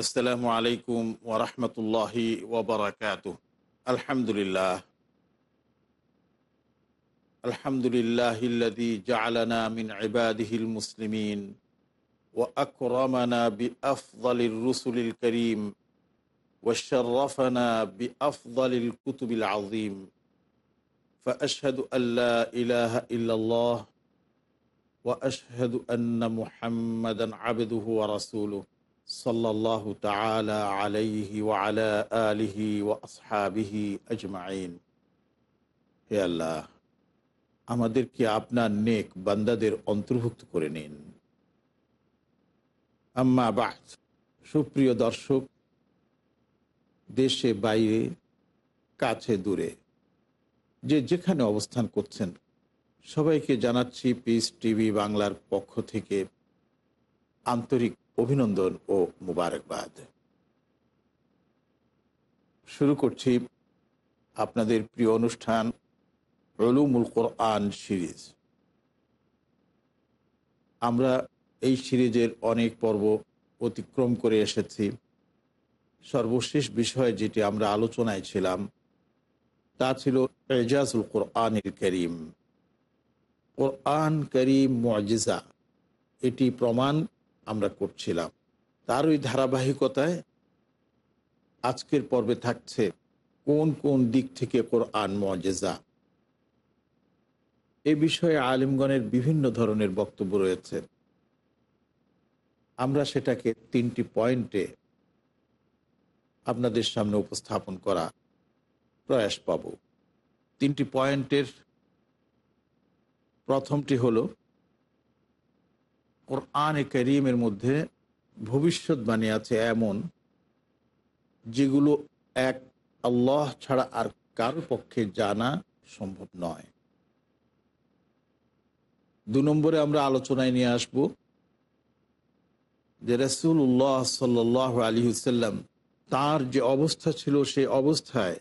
আসসালামু আলাইকুম ওরহমতুল্লাহি ওবরাকাত আলহামদুলিল্লাহ আলহামদুলিল্লাহ জালানা মিন ইবাদিহিল মুসলিমিন وأكرمنا بأفضل الرسل الكريم وشرفنا بأفضل الكتب العظيم فأشهد أن لا إله إلا الله وأشهد أن محمدا عبده ورسوله আলাইহি ওয়ালা আলিহি হে আল্লাহ, আমাদেরকে আপনার নেক বান্দাদের অন্তর্ভুক্ত করে নিন। আম্মা সুপ্রিয় দর্শক, দেশে বাইরে, কাছে দূরে, যে যেখানে অবস্থান করছেন, সবাইকে জানাচ্ছি পিস টিভি বাংলার পক্ষ থেকে আন্তরিক অভিনন্দন ও মুবারকবাদ। শুরু করছি আপনাদের প্রিয় অনুষ্ঠান রলুমুল কোরআন সিরিজ। আমরা এই সিরিজের অনেক পর্ব অতিক্রম করে এসেছি। সর্বশেষ বিষয় যেটি আমরা আলোচনায় ছিলাম, তা ছিল এজাজুল কোরআনিল করিম। কোরআন করিম মজিজা, এটি প্রমাণ আমরা করছিলাম। তার ওই ধারাবাহিকতায় আজকের পর্বে থাকছে কোন কোন দিক থেকে কোরআন মজেজা। এ বিষয়ে আলিমগণের বিভিন্ন ধরনের বক্তব্য রয়েছে। আমরা সেটাকে তিনটি পয়েন্টে আপনাদের সামনে উপস্থাপন করা প্রয়াস পাব। তিনটি পয়েন্টের প্রথমটি হলো কোরআন করিমের মধ্যে ভবিষ্যৎবাণী আছে এমন, যেগুলো এক আল্লাহ ছাড়া আর কারও পক্ষে জানা সম্ভব নয়। দু নম্বরে আমরা আলোচনায় নিয়ে আসব যে রসুল উল্লাহ সাল্লাহ আলী হুসাল্লাম তার যে অবস্থা ছিল সে অবস্থায়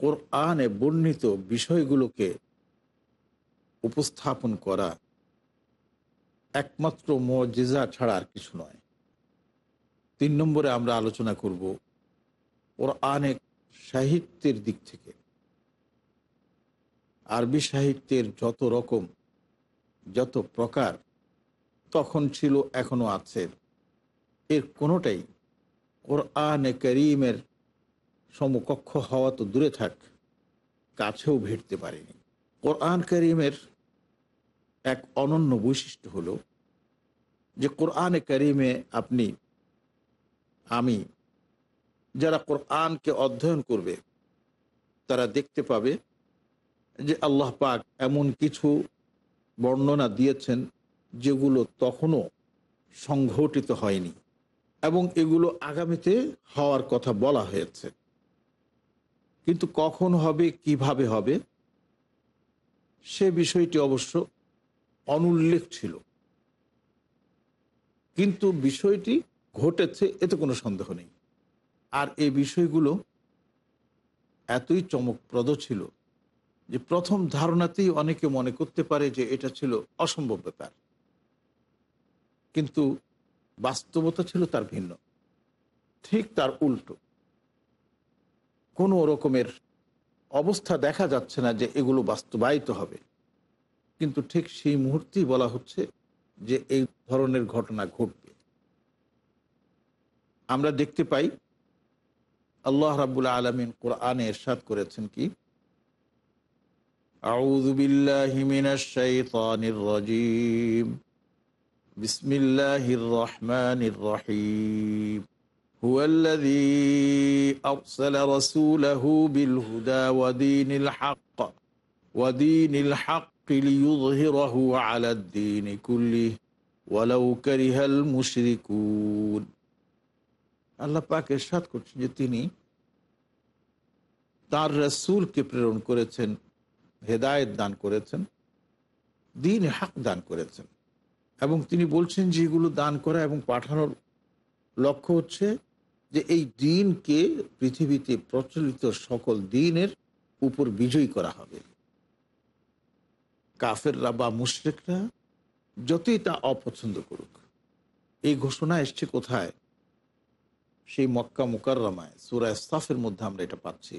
কোরআনে বর্ণিত বিষয়গুলোকে উপস্থাপন করা একমাত্র মজেজা ছাড়া আর কিছু নয়। তিন নম্বরে আমরা আলোচনা করব ওর অনেক সাহিত্যের দিক থেকে। আরবি সাহিত্যের যত রকম, যত প্রকার তখন ছিল, এখনও আছে। এর কোনোটাই ওর কোরআনে করিমের সমকক্ষ হওয়া তো দূরে থাক, কাছেও ভিড়তে পারেনি। কোরআন করিমের এক অনন্য বৈশিষ্ট্য হলো যে কোরআনে করিমে আপনি, আমি যারা কোরআনকে অধ্যয়ন করবে, তারা দেখতে পাবে যে আল্লাহ পাক এমন কিছু বর্ণনা দিয়েছেন যেগুলো তখনও সংঘটিত হয়নি এবং এগুলো আগামীতে হওয়ার কথা বলা হয়েছে। কিন্তু কখন হবে, কীভাবে হবে, সে বিষয়টি অবশ্য অনুল্লেখ ছিল। কিন্তু বিষয়টি ঘটেছে এতে কোনো সন্দেহ নেই। আর এই বিষয়গুলো এতই চমকপ্রদ ছিল যে প্রথম ধারণাতেই অনেকে মনে করতে পারে যে এটা ছিল অসম্ভব ব্যাপার। কিন্তু বাস্তবতা ছিল তার ভিন্ন। ঠিক তার উল্টো। কোনো রকমের অবস্থা দেখা যাচ্ছে না যে এগুলো বাস্তবায়িত হবে। কিন্তু ঠিক সেই মুহূর্তেই বলা হচ্ছে যে এই ধরনের ঘটনা ঘটবে আমরা দেখতে পাই আল্লাহ রাবুল আলমিন কোরআনে এরশাদ করেছেন কি أعوذ بالله من الشيطان الرجيم بسم الله الرحمن الرحيم هو الذي أرسل رسوله بالهدى ودين الحق ودين الحق আল্লাহ পাক করছেন যে তিনি তার প্রেরণ করেছেন, হেদায়েত দান করেছেন, দিন হাক দান করেছেন। এবং তিনি বলছেন যে এগুলো দান করা এবং পাঠানোর লক্ষ্য হচ্ছে যে এই দিনকে পৃথিবীতে প্রচলিত সকল দিনের উপর বিজয়ী করা হবে। কাফেররা বা মুশ্রিকরা যতই তা অপছন্দ করুক, এই ঘোষণা এসছে কোথায়? সেই মক্কা মুকাররমায় সুরায় সাফের মধ্যে আমরা এটা পাচ্ছি।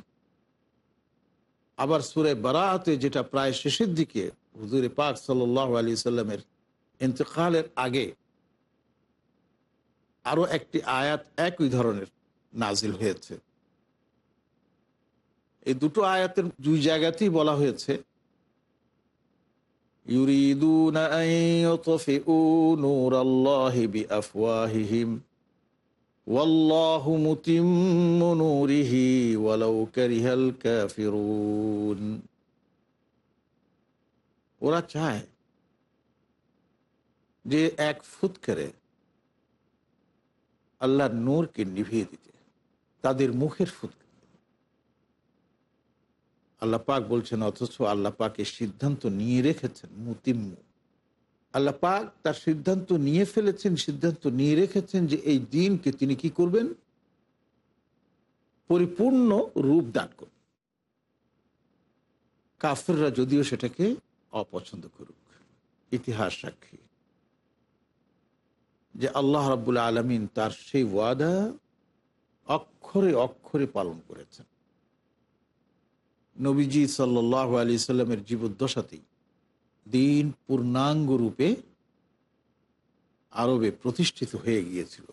আবার সুরায় বারাতে যেটা প্রায় শেষের দিকে হুজুরে পাক সাল আলী সাল্লামের ইন্তকালের আগে আরও একটি আয়াত একই ধরনের নাজিল হয়েছে। এই দুটো আয়াতের দুই জায়গাতেই বলা হয়েছে يريدون أن يطفئوا نور الله بأفواههم والله متم نوره ولو كره الكافرون ওরা চায় যে এক ফুৎকারে আল্লাহর নূরকে নিভিয়ে দিতে তাদের মুখের ফুৎকার আল্লাহ পাক বলছেন, অথচ আল্লাহ পাকের সিদ্ধান্ত নিয়ে রেখেছেন, মুতিম্মু। আল্লাহ পাক তার সিদ্ধান্ত নিয়ে ফেলেছেন, সিদ্ধান্ত নিয়ে রেখেছেন যে এই দিনকে তিনি কি করবেন? পরিপূর্ণ রূপ দান করবেন। কাফেররা যদিও সেটাকে অপছন্দ করুক। ইতিহাস সাক্ষী। যে আল্লাহ রাবুল আলমিন তার সেই ওয়াদা অক্ষরে অক্ষরে পালন করেছেন। নবীজি সাল্লাহ আলি সাল্লামের জীবদ্দশাতেই দিন পূর্ণাঙ্গ রূপে আরবে প্রতিষ্ঠিত হয়ে গিয়েছিল।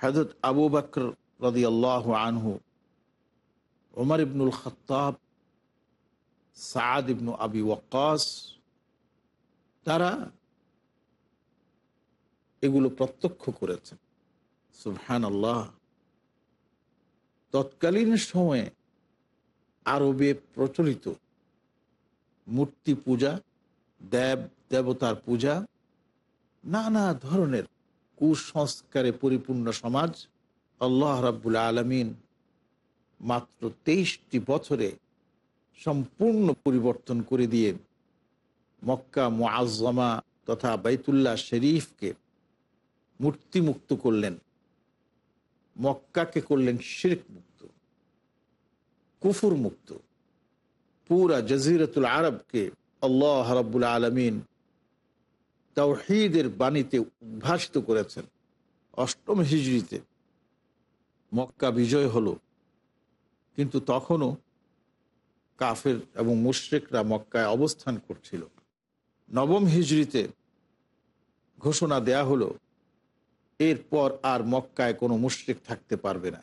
হাজরত আবু বাকর রদি আল্লাহ আনহু ওমর ইবনুল খত্তাব সাদ ইবনু আবি ওয়াক্কাস, তারা এগুলো প্রত্যক্ষ করেছেন। সুবহান আল্লাহ তৎকালীন সময়ে আরবে প্রচলিত। মূর্তি পূজা, দেব, দেবতার পূজা, নানা ধরনের কুসংস্কারে পরিপূর্ণ সমাজ আল্লাহ রাবুল আলমিন মাত্র তেইশটি বছরে সম্পূর্ণ পরিবর্তন করে দিয়ে মক্কা মোয়াজ্জমা তথা বাইতুল্লাহ শরীফকে মূর্তিমুক্ত করলেন। মক্কাকে করলেন শির্ক কুফুর মুক্ত পুরা জজিরতুল আরবকে আল্লাহ রব্বুল আলমিন তাওহিদের বাণীতে উদ্ভাসিত করেছেন। অষ্টম হিজড়িতে। মক্কা বিজয় হলো। কিন্তু তখনও কাফের এবং মুশ্রেকরা মক্কায় অবস্থান করছিল। নবম হিজড়িতে ঘোষণা দেয়া হলো, এরপর আর মক্কায় কোনো মুশ্রিক থাকতে পারবে না।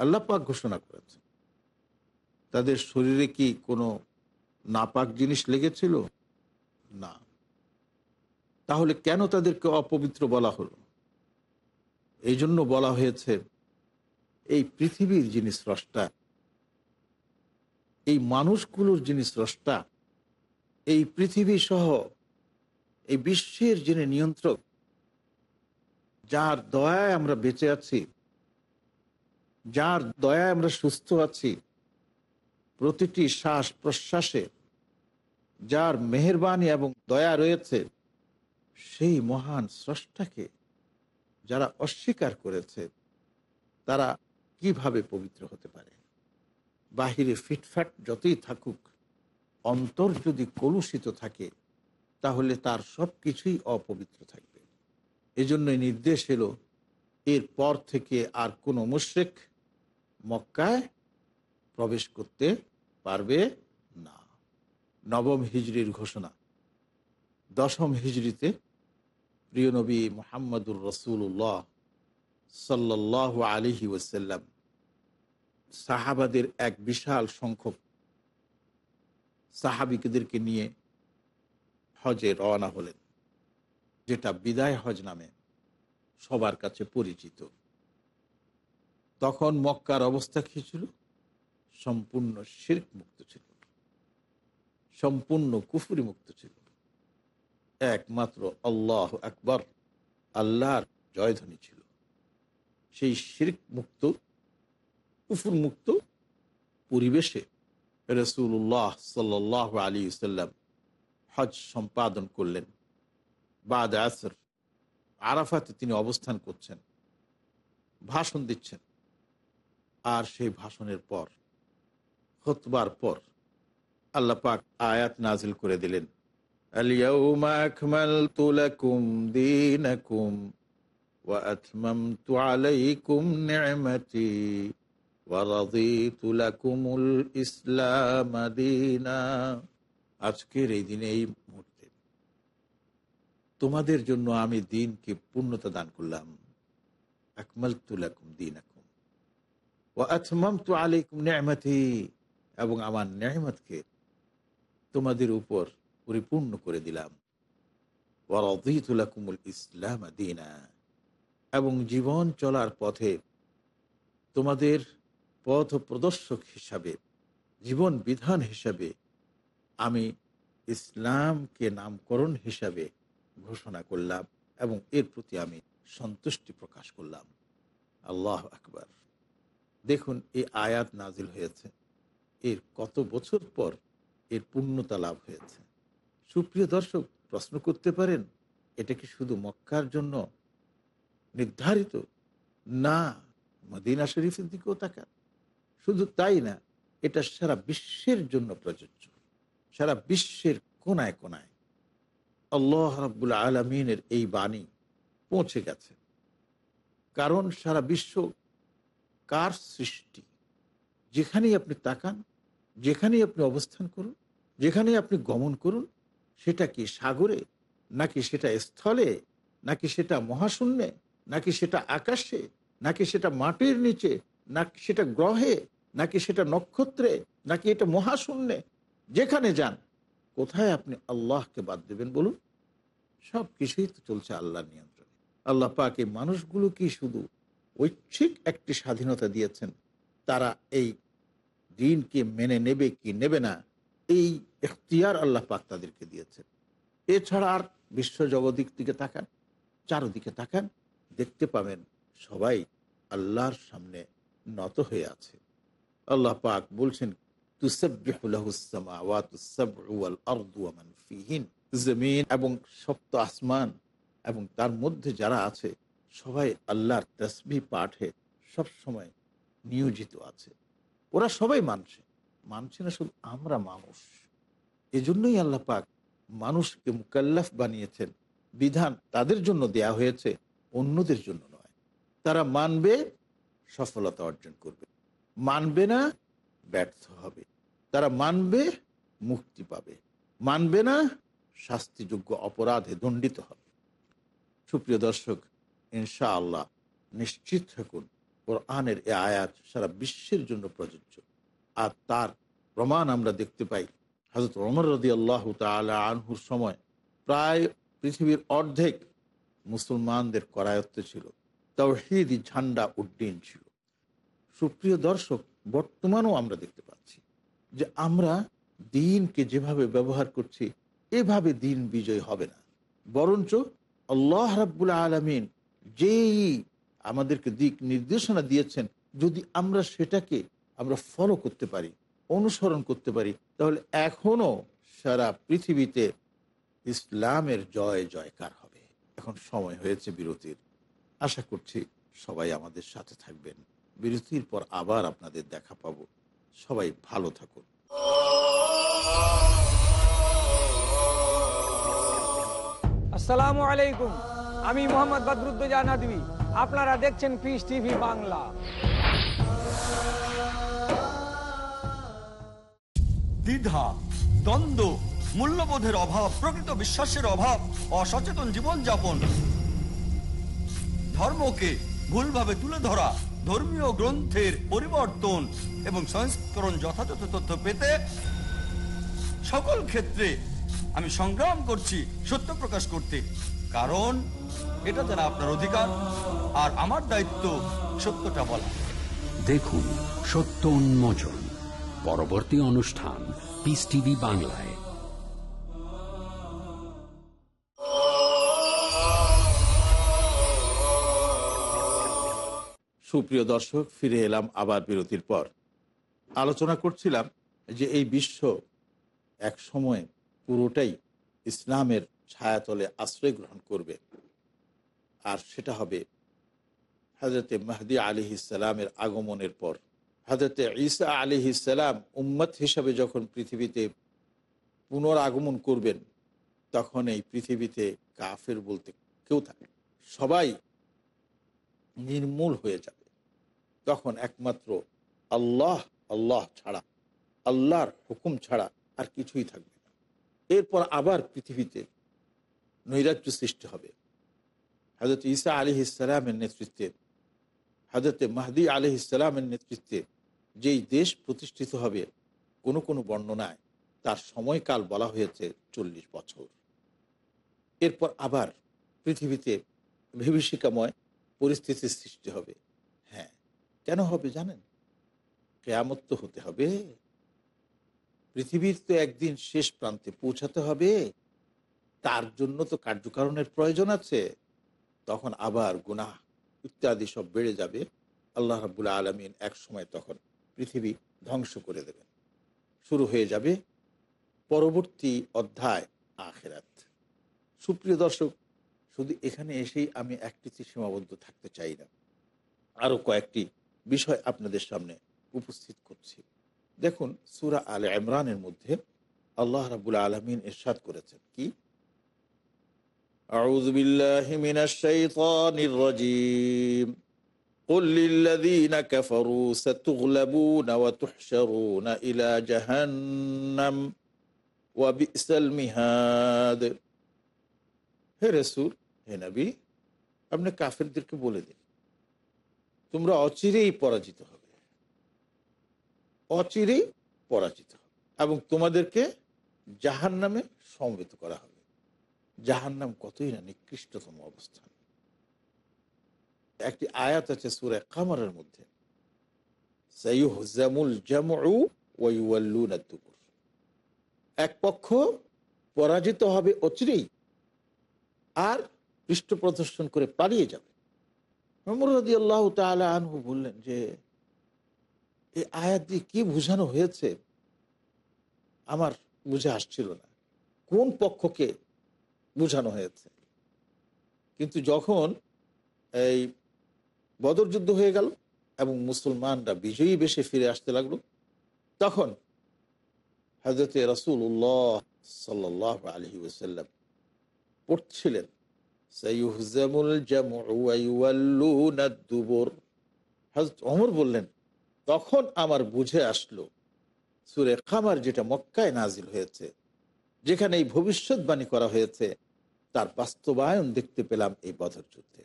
আল্লাহ পাক ঘোষণা করেছে তাদের শরীরে কি কোনো নাপাক জিনিস লেগেছিল? না। তাহলে কেন তাদেরকে অপবিত্র বলা হলো? এই জন্য বলা হয়েছে, এই পৃথিবীর যিনি স্রষ্টা, এই মানুষগুলোর যিনি স্রষ্টা, এই পৃথিবী সহ এই বিশ্বের যিনি নিয়ন্ত্রক, যার দয়ায় আমরা বেঁচে আছি যার দয়ায় আমরা সুস্থ আছি, প্রতিটি শ্বাস প্রশ্বাসে যার মেহরবানি এবং দয়া রয়েছে, সেই মহান স্রষ্টাকে যারা অস্বীকার করেছে, তারা কীভাবে পবিত্র হতে পারে? বাহিরে ফিটফ্যাট যতই থাকুক, অন্তর যদি কলুষিত থাকে, তাহলে তার সব কিছুই অপবিত্র থাকবে। এজন্যই নির্দেশ এলো, এরপর থেকে আর কোনো মুশ্রেক মক্কায় প্রবেশ করতে পারবে না। নবম হিজড়ির ঘোষণা। দশম হিজড়িতে প্রিয় নবী মোহাম্মদুর রসুল্লাহ সাল্লাহ আলিহি ওসাল্লাম সাহাবাদের এক বিশাল সংখ্যক সাহাবিকদেরকে নিয়ে হজে রওনা হলেন, যেটা বিদায় হজ নামে সবার কাছে পরিচিত। তখন মক্কার অবস্থা কি ছিল? সম্পূর্ণ শির্ক মুক্ত ছিল। সম্পূর্ণ কুফুরি মুক্ত ছিল। একমাত্র আল্লাহ আকবর, আল্লাহর জয়ধ্বনি ছিল। সেই শির্ক মুক্ত, কুফুর মুক্ত পরিবেশে রসুল্লাহ সাল্লাহ আলী সাল্লাম হজ সম্পাদন করলেন। বাদ আসর আরাফাতে তিনি অবস্থান করছেন। ভাষণ দিচ্ছেন। আর সেই ভাষণের পর হতবার পর আল্লাহ পাক আয়াত নাজিল করে দিলেন। আজকের এই দিনে এই মুহূর্তে তোমাদের জন্য আমি দিনকে পূর্ণতা দান করলাম। আকমাল তুলাকুম দিন আলাইকুম নেহমতি এবং আমার নেহমতকে তোমাদের উপর পরিপূর্ণ করে দিলাম। ওয়ারদিতুলাকুমুল ইসলাম দিনা এবং জীবন চলার পথে তোমাদের পথ প্রদর্শক হিসাবে, জীবন বিধান হিসাবে, আমি ইসলামকে নামকরণ হিসাবে ঘোষণা করলাম এবং এর প্রতি আমি সন্তুষ্টি প্রকাশ করলাম। আল্লাহ আকবার। দেখুন, এই আয়াত নাজিল হয়েছে। এর কত বছর পর এর পূর্ণতা লাভ হয়েছে। সুপ্রিয় দর্শক, প্রশ্ন করতে পারেন, এটা কি শুধু মক্কার জন্য নির্ধারিত? না, মদিনা শরীফের দিকেও তাকান। শুধু তাই না, এটা সারা বিশ্বের জন্য প্রযোজ্য। সারা বিশ্বের কোনায় কোনায়। আল্লাহ রাবুল আলমিনের এই বাণী পৌঁছে গেছে। কারণ সারা বিশ্ব কার সৃষ্টি? যেখানেই আপনি তাকান, যেখানেই আপনি অবস্থান করুন, যেখানেই আপনি গমন করুন, সেটা কি সাগরে, নাকি সেটা স্থলে, নাকি সেটা মহাশূন্যে, নাকি সেটা আকাশে, নাকি সেটা মাটির নিচে, নাকি সেটা গ্রহে, নাকি সেটা নক্ষত্রে, নাকি এটা মহাশূন্যে? যেখানে যান, কোথায় আপনি আল্লাহকে বাদ দেবেন বলুন? সব কিছুই তো চলছে আল্লাহ নিয়ন্ত্রণে। আল্লাহ পাকে মানুষগুলো কি শুধু ঐচ্ছিক একটি স্বাধীনতা দিয়েছেন, তারা এই দিনকে মেনে নেবে কি নেবে না, এই এখতিয়ার আল্লাহ পাক তাদেরকে দিয়েছেন। এছাড়া আর বিশ্ব জগদিক দিকে তাকান, চারদিকে তাকান, দেখতে পাবেন সবাই আল্লাহর সামনে নত হয়ে আছে। আল্লাহ পাক বলছেন জমিন এবং সপ্ত আসমান এবং তার মধ্যে যারা আছে সবাই আল্লাহর তসবি পাঠে সব সময় নিয়োজিত আছে। ওরা সবাই মানছে। মানছে না শুধু আমরা মানুষ। এজন্যই আল্লাহ পাক মানুষকে মুকাল্লাফ বানিয়েছেন। বিধান তাদের জন্য দেয়া হয়েছে, অন্যদের জন্য নয়। তারা মানবে, সফলতা অর্জন করবে। মানবে না, ব্যর্থ হবে। তারা মানবে, মুক্তি পাবে। মানবে না, শাস্তিযোগ্য অপরাধে দণ্ডিত হবে। সুপ্রিয় দর্শক ইনশা আল্লাহ নিশ্চিত থাকুন, কোরআনের এ আয়াত সারা বিশ্বের জন্য প্রযোজ্য। আর তার প্রমাণ আমরা দেখতে পাই হজরত ওমর রদি আল্লাহ আনহুর সময় প্রায় পৃথিবীর অর্ধেক মুসলমানদের করায়ত্ত ছিল তৌহিদি ঝান্ডা উড্ডীন ছিল। সুপ্রিয় দর্শক, বর্তমানেও আমরা দেখতে পাচ্ছি যে আমরা দিনকে যেভাবে ব্যবহার করছি, এভাবে দিন বিজয় হবে না। বরঞ্চ আল্লাহ রাব্বুল আলমিন যেই আমাদেরকে দিক নির্দেশনা দিয়েছেন, যদি আমরা সেটাকে আমরা ফলো করতে পারি, অনুসরণ করতে পারি, তাহলে এখনও সারা পৃথিবীতে ইসলামের জয় জয়কার হবে। এখন সময় হয়েছে বিরতির। আশা করছি সবাই আমাদের সাথে থাকবেন। বিরতির পর আবার আপনাদের দেখা পাবো। সবাই ভালো থাকুন। আসসালামু আলাইকুম। আমি মোহাম্মদ বদরুদ্দোজা নদী। আপনারা দেখছেন পিস টিভি বাংলা। দ্বিধা, দ্বন্দ্ব, মূল্যবোধের অভাব, প্রকৃত বিশ্বাসের অভাব, অসচেতন জীবনযাপন। ধর্মকে ভুলভাবে তুলে ধরা, ধর্মীয় গ্রন্থের পরিবর্তন এবং সংস্করণ যথাযথ তথ্য পেতে সকল ক্ষেত্রে আমি সংগ্রাম করছি সত্য প্রকাশ করতে। কারণ এটা যারা আপনার অধিকার আর আমার দায়িত্ব সত্যটা বলা। দেখুন সত্য উন্মোচন পরবর্তী অনুষ্ঠান পিস টিভি বাংলায়। সুপ্রিয় দর্শক ফিরে এলাম আবার বিরতির পর। আলোচনা করছিলাম যে এই বিশ্ব এক সময় পুরোটাই ইসলামের ছায়াতলে আশ্রয় গ্রহণ করবে। আর সেটা হবে হজরতে মাহদি আলি ইসালামের আগমনের পর। হজরতে ঈসা আলি ইসালাম উম্মত হিসাবে যখন পৃথিবীতে পুনরাগমন করবেন, তখন এই পৃথিবীতে কাফের বলতে কেউ থাকে সবাই নির্মূল হয়ে যাবে। তখন একমাত্র আল্লাহ আল্লাহ ছাড়া, আল্লাহর হুকুম ছাড়া আর কিছুই থাকবে না। এরপর আবার পৃথিবীতে নৈরাজ্য সৃষ্টি হবে। হজরত ঈসা আলি ইসালামের নেতৃত্বে হজরতে মাহদি আলি ইসালামের নেতৃত্বে যেই দেশ প্রতিষ্ঠিত হবে, কোনো কোনো বর্ণনায় তার সময়কাল বলা হয়েছে চল্লিশ বছর। এরপর আবার পৃথিবীতে বিভীষিকাময় পরিস্থিতির সৃষ্টি হবে। হ্যাঁ কেন হবে জানেন? কেয়ামত তো হতে হবে। পৃথিবীর তো একদিন শেষ প্রান্তে পৌঁছাতে হবে। তার জন্য তো কার্যকারণের প্রয়োজন আছে। তখন আবার গুনাহ ইত্যাদি সব বেড়ে যাবে। আল্লাহ রাবুল আলমিন এক সময় তখন পৃথিবী ধ্বংস করে দেবেন। শুরু হয়ে যাবে পরবর্তী অধ্যায় আখেরাত। সুপ্রিয় দর্শক, শুধু এখানে এসেই আমি একটিতে সীমাবদ্ধ থাকতে চাই না। আরও কয়েকটি বিষয় আপনাদের সামনে উপস্থিত করছি। দেখুন, সুরা আলে ইমরানের মধ্যে আল্লাহ রাবুল আলমিন এরশাদ করেছেন। কি? أعوذ بالله من الشيطان الرجيم قل للذين كفروا ستغلبون وتحشرون إلى جهنم وبئس المهاد হে রসুল হে নবী আপনি কাফেরদেরকে বলে দিন তোমরা অচিরেই পরাজিত হবে অচিরেই পরাজিত হবে এবং তোমাদেরকে জাহান নামে সমবেত করা হবে জাহান নাম কতই না নিকৃষ্টতম অবস্থান। একটি আয়াত আছে সুরে কামারের মধ্যে। এক পক্ষ পরাজিত হবে অচিরেই আর পৃষ্ঠ প্রদর্শন করে পালিয়ে যাবে। আনহু বললেন যে, এই আয়াত দিয়ে কি বোঝানো হয়েছে? আমার বুঝে আসছিল না। কোন পক্ষকে বোঝানো হয়েছে। কিন্তু যখন এই বদর যুদ্ধ হয়ে গেল এবং মুসলমানরা বিজয়ী বেশে ফিরে আসতে লাগল, তখন হজরত রসুল্লাহ সাল্লাহ আলহি ওসাল্লাম পড়ছিলেন অমর বললেন, তখন আমার বুঝে আসলো, সুরে খামার যেটা মক্কায় নাজিল হয়েছে, যেখানে এই ভবিষ্যৎবাণী করা হয়েছে তার বাস্তবায়ন দেখতে পেলাম এই বদর যুদ্ধে।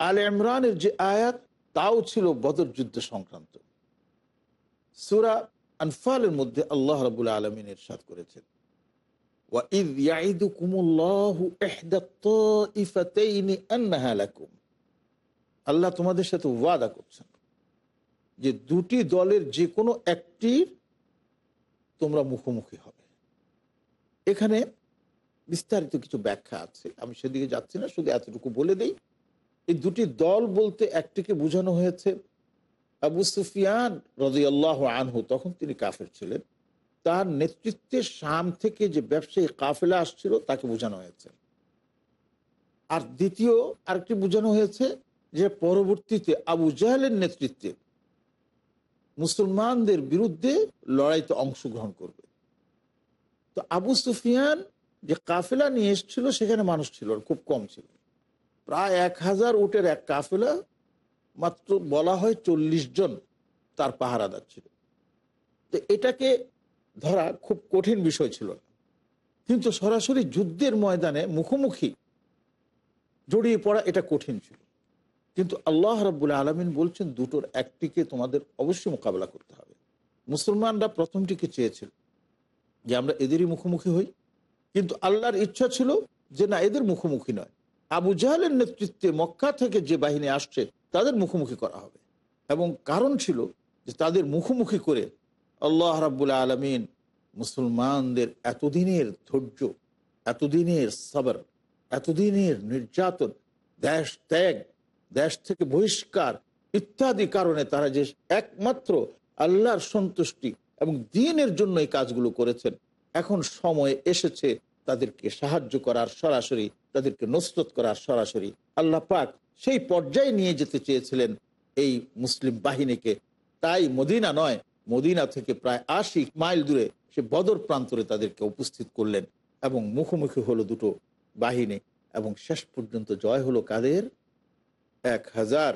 আল ইমরানের যে আয়াত, তাও ছিল বদর যুদ্ধ সংক্রান্ত। সুরা আনফালের মধ্যে আল্লাহ রবুল আলমিন এরশাদ করেছেন। আল্লাহ তোমাদের সাথে ওয়াদা করছেন যে দুটি দলের যে কোনো একটির তোমরা মুখোমুখি হবে। এখানে বিস্তারিত কিছু ব্যাখ্যা আছে। আমি সেদিকে যাচ্ছি না, শুধু এতটুকু বলে দেই, এই দুটি দল বলতে একটিকে বোঝানো হয়েছে, আবু সুফিয়ান রাজিয়াল্লাহ আনহু, তখন তিনি কাফের ছিলেন। তার নেতৃত্বে শাম থেকে যে ব্যবসায়ী কাফেলা আসছিল, তাকে বোঝানো হয়েছে। আর দ্বিতীয় আরেকটি বোঝানো হয়েছে যে পরবর্তীতে আবু জাহেলের নেতৃত্বে মুসলমানদের বিরুদ্ধে লড়াইতে অংশগ্রহণ করবে। তো আবু সুফিয়ান যে কাফেলা নিয়ে এসেছিল, সেখানে মানুষ ছিল, খুব কম ছিল। প্রায় এক হাজার উটের এক কাফেলা, মাত্র বলা হয় চল্লিশ জন তার পাহারাদার ছিল। তো এটাকে ধরা খুব কঠিন বিষয় ছিল না। কিন্তু সরাসরি যুদ্ধের ময়দানে মুখোমুখি জড়িয়ে পড়া এটা কঠিন ছিল। কিন্তু আল্লাহ রাবুল আলমিন বলছেন, দুটোর একটিকে তোমাদের অবশ্যই মোকাবেলা করতে হবে। মুসলমানরা প্রথমটিকে চেয়েছিল যে আমরা এদেরই মুখোমুখি হই কিন্তু আল্লাহর ইচ্ছা ছিল যে না, এদের মুখোমুখি নয়। আবু জাহালের নেতৃত্বে মক্কা থেকে যে বাহিনী আসছে, তাদের মুখোমুখি করা হবে। এবং কারণ ছিল যে তাদের মুখোমুখি করে আল্লাহ রাবুল আলমিন মুসলমানদের এতদিনের ধৈর্য, এতদিনের সবর, এতদিনের নির্যাতন, দেশ ত্যাগ, দেশ থেকে বহিষ্কার ইত্যাদি কারণে তারা যে একমাত্র আল্লাহর সন্তুষ্টি এবং দিনের জন্য এই কাজগুলো করেছেন এখন সময় এসেছে তাদেরকে সাহায্য করার সরাসরি, তাদেরকে নসরত করার সরাসরি। আল্লাহ পাক সেই পর্যায়ে নিয়ে যেতে চেয়েছিলেন এই মুসলিম বাহিনীকে। তাই মদিনা নয়, মদিনা থেকে প্রায় আশি মাইল দূরে সে বদর প্রান্তরে তাদেরকে উপস্থিত করলেন এবং মুখোমুখি হলো দুটো বাহিনী এবং শেষ পর্যন্ত জয় হলো কাদের? এক হাজার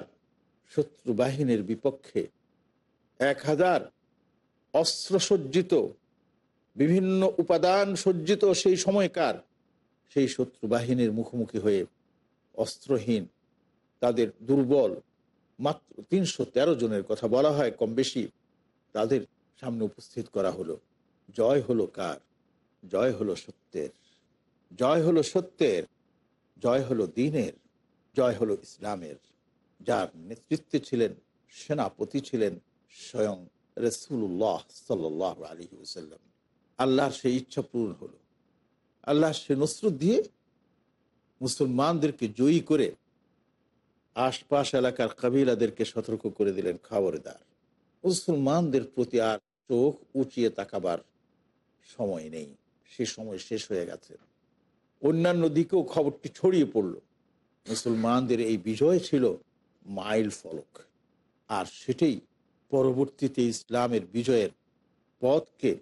শত্রু বাহিনীর বিপক্ষে। এক হাজার অস্ত্রসজ্জিত বিভিন্ন উপাদান সজ্জিত সেই সময়কার সেই শত্রু বাহিনীর মুখোমুখি হয়ে অস্ত্রহীন, তাদের দুর্বল, মাত্র তিনশো তেরো জনের কথা বলা হয় কম বেশি তাদের সামনে উপস্থিত করা হলো। জয় হলো কার? জয় হলো সত্যের। জয় হলো সত্যের। জয় হলো দিনের। জয় হলো ইসলামের। যার নেতৃত্বে ছিলেন সেনাপতি ছিলেন স্বয়ং রসুল্লাহ সাল্লাহ আলী আল্লাহর সেই ইচ্ছা পূরণ হলো। আল্লাহ সে নসরত দিয়ে মুসলমানদেরকে জয়ী করে আশপাশ এলাকার কাবিলাদেরকে সতর্ক করে দিলেন খবরদার। মুসলমানদের প্রতি আর চোখ উঁচিয়ে তাকাবার সময় নেই। সে সময় শেষ হয়ে গেছে। অন্যান্য দিকেও খবরটি ছড়িয়ে পড়ল। মুসলমানদের এই বিজয় ছিল মাইল ফলক। আর সেটাই পরবর্তীতে ইসলামের বিজয়ের পথকে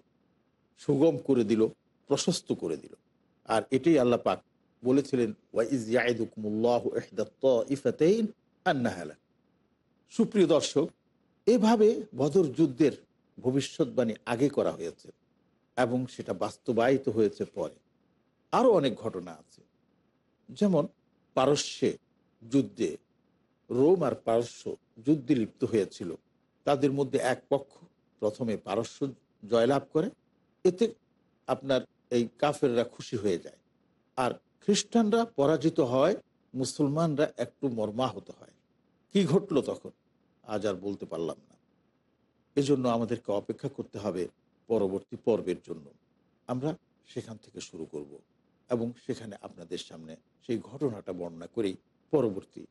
সুগম করে দিল, প্রশস্ত করে দিল। আর এটাই আল্লাহ পাক বলেছিলেন সুপ্রিয় দর্শক, এভাবে বদর যুদ্ধের ভবিষ্যৎবাণী আগে করা হয়েছে এবং সেটা বাস্তবায়িত হয়েছে পরে। আরও অনেক ঘটনা আছে। যেমন পারস্যে যুদ্ধে রোম আর পারস্য যুদ্ধে লিপ্ত হয়েছিল। তাদের মধ্যে এক পক্ষ প্রথমে পারস্য জয়লাভ করে এতে আপনার এই কাফেররা খুশি হয়ে যায়। আর খ্রিস্টানরা পরাজিত হয়, মুসলমানরা একটু মর্মাহত হয়। কি ঘটলো তখন? আজ আর বলতে পারলাম না। এজন্য আমাদেরকে অপেক্ষা করতে হবে পরবর্তী পর্বের জন্য। আমরা সেখান থেকে শুরু করব এবং সেখানে আপনাদের সামনে সেই ঘটনাটা বর্ণনা করেই পরবর্তী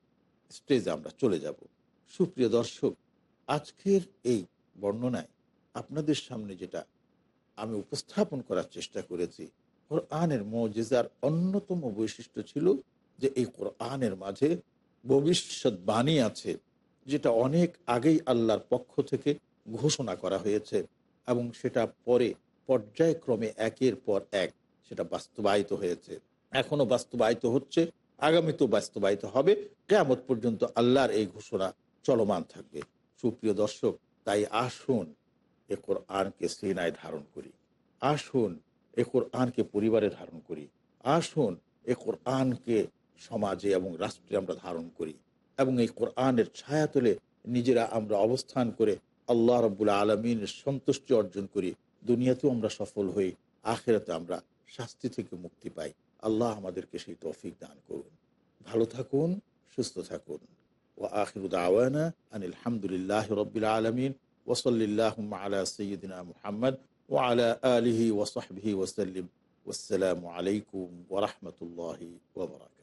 স্টেজে আমরা চলে যাব। সুপ্রিয় দর্শক, আজকের এই বর্ণনায় আপনাদের সামনে যেটা আমি উপস্থাপন করার চেষ্টা করেছি। কোরআনের মজেজার অন্যতম বৈশিষ্ট্য ছিল যে এই কোরআনের মাঝে ভবিষ্যৎবাণী আছে, যেটা অনেক আগেই আল্লাহর পক্ষ থেকে ঘোষণা করা হয়েছে এবং সেটা পরে পর্যায়ক্রমে একের পর এক সেটা বাস্তবায়িত হয়েছে। এখনও বাস্তবায়িত হচ্ছে, আগামীতেও বাস্তবায়িত হবে কেমন পর্যন্ত আল্লাহর এই ঘোষণা চলমান থাকবে। সুপ্রিয় দর্শক, তাই আসুন এ কোরআনকে সিনায় ধারণ করি। আসুন এ কোরআনকে পরিবারে ধারণ করি। আসুন এ কোরআনকে সমাজে এবং রাষ্ট্রে আমরা ধারণ করি এবং এই কোরআনের ছায়া তুলে নিজেরা আমরা অবস্থান করে আল্লাহ রব্বুল আলমিনের সন্তুষ্টি অর্জন করি। দুনিয়াতেও আমরা সফল হই, আখেরাতে আমরা শাস্তি থেকে মুক্তি পাই। আল্লাহ আমাদেরকে সেই তৌফিক দান করুন। ভালো থাকুন, সুস্থ থাকুন। ও আখিরুদ আওয়ানা আনিল হামদুলিল্লাহ রবিল আলমিন। ওসল্লাহ আলা সৈয়দিনা মুহাম্মদ ও আলা আলিহি ওসহবিহি ওসাল্লিম আসসালামু আলাইকুম ওরহমতুল্লাহি ওবরাকাত